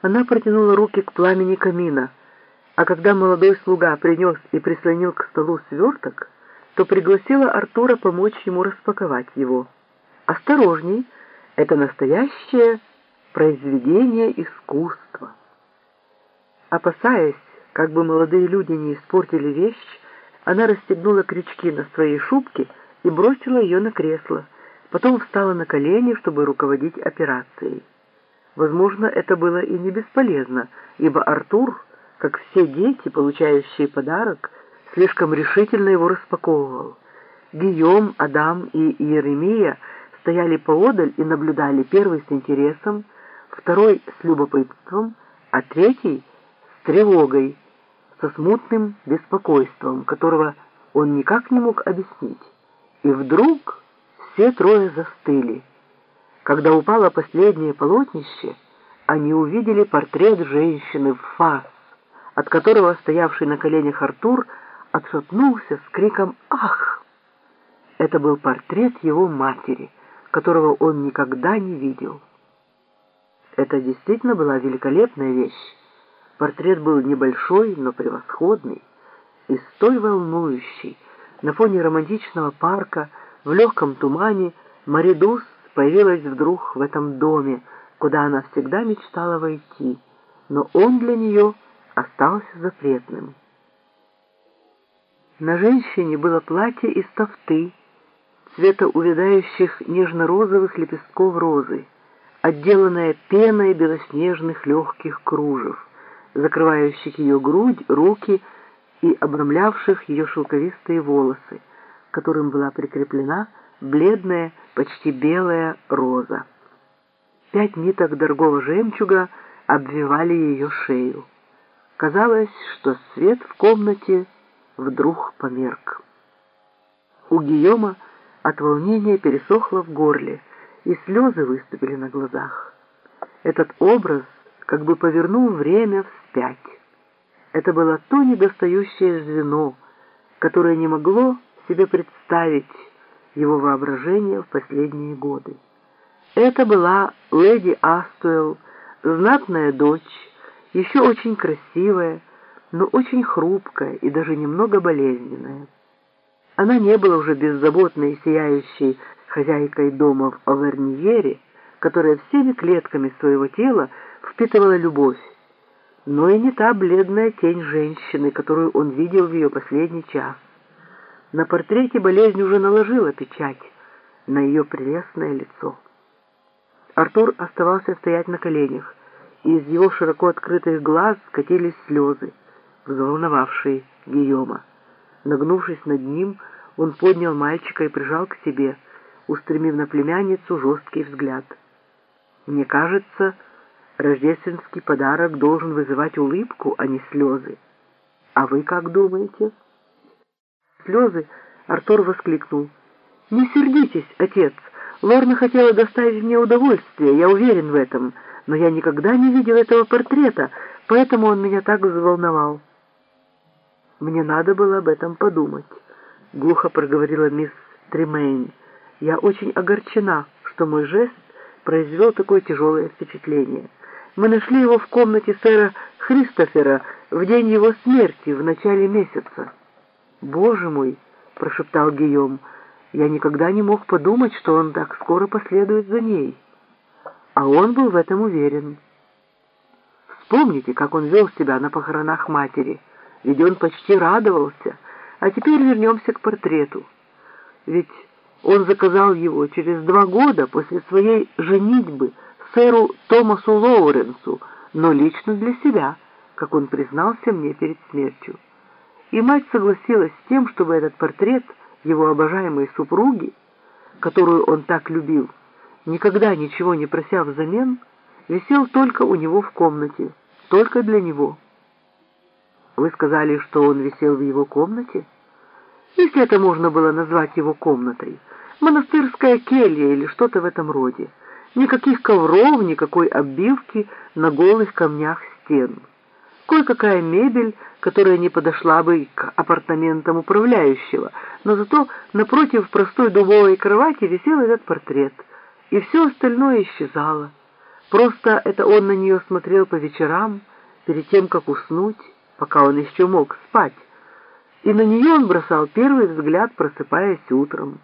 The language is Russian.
Она протянула руки к пламени камина, а когда молодой слуга принес и прислонил к столу сверток, то пригласила Артура помочь ему распаковать его. «Осторожней, это настоящее произведение искусства». Опасаясь, как бы молодые люди не испортили вещь, она расстегнула крючки на своей шубке и бросила ее на кресло, потом встала на колени, чтобы руководить операцией. Возможно, это было и не бесполезно, ибо Артур, как все дети, получающие подарок, слишком решительно его распаковывал. Гийом, Адам и Иеремия стояли поодаль и наблюдали первый с интересом, второй с любопытством, а третий с тревогой, со смутным беспокойством, которого он никак не мог объяснить. И вдруг все трое застыли. Когда упало последнее полотнище, они увидели портрет женщины в фас, от которого стоявший на коленях Артур отшатнулся с криком «Ах!». Это был портрет его матери, которого он никогда не видел. Это действительно была великолепная вещь. Портрет был небольшой, но превосходный и столь волнующий. На фоне романтичного парка, в легком тумане, Маридус появилась вдруг в этом доме, куда она всегда мечтала войти, но он для нее остался запретным. На женщине было платье из тофты, цвета увядающих нежно-розовых лепестков розы, отделанное пеной белоснежных легких кружев, закрывающих ее грудь, руки и обрамлявших ее шелковистые волосы, к которым была прикреплена бледная, почти белая роза. Пять ниток дорогого жемчуга обвивали ее шею. Казалось, что свет в комнате вдруг померк. У Гийома от волнения пересохло в горле, и слезы выступили на глазах. Этот образ как бы повернул время вспять. Это было то недостающее звено, которое не могло себе представить его воображение в последние годы. Это была леди Астуэлл, знатная дочь, еще очень красивая, но очень хрупкая и даже немного болезненная. Она не была уже беззаботной и сияющей хозяйкой дома в Аверньере, которая всеми клетками своего тела впитывала любовь, но и не та бледная тень женщины, которую он видел в ее последний час. На портрете болезнь уже наложила печать на ее прелестное лицо. Артур оставался стоять на коленях, и из его широко открытых глаз катились слезы, взволновавшие Гийома. Нагнувшись над ним, он поднял мальчика и прижал к себе, устремив на племянницу жесткий взгляд. «Мне кажется, рождественский подарок должен вызывать улыбку, а не слезы. А вы как думаете?» Слезы, Артур воскликнул. «Не сердитесь, отец. Лорна хотела доставить мне удовольствие, я уверен в этом, но я никогда не видел этого портрета, поэтому он меня так взволновал». «Мне надо было об этом подумать», — глухо проговорила мисс Тремейн. «Я очень огорчена, что мой жест произвел такое тяжелое впечатление. Мы нашли его в комнате сэра Христофера в день его смерти в начале месяца». «Боже мой!» — прошептал Гийом. «Я никогда не мог подумать, что он так скоро последует за ней». А он был в этом уверен. Вспомните, как он вел себя на похоронах матери. Ведь он почти радовался. А теперь вернемся к портрету. Ведь он заказал его через два года после своей женитьбы сэру Томасу Лоуренсу, но лично для себя, как он признался мне перед смертью и мать согласилась с тем, чтобы этот портрет его обожаемой супруги, которую он так любил, никогда ничего не прося взамен, висел только у него в комнате, только для него. Вы сказали, что он висел в его комнате? Если это можно было назвать его комнатой, монастырская келья или что-то в этом роде. Никаких ковров, никакой обивки на голых камнях стен. Кое-какая мебель, которая не подошла бы к апартаментам управляющего, но зато напротив простой дубовой кровати висел этот портрет, и все остальное исчезало. Просто это он на нее смотрел по вечерам, перед тем, как уснуть, пока он еще мог спать, и на нее он бросал первый взгляд, просыпаясь утром.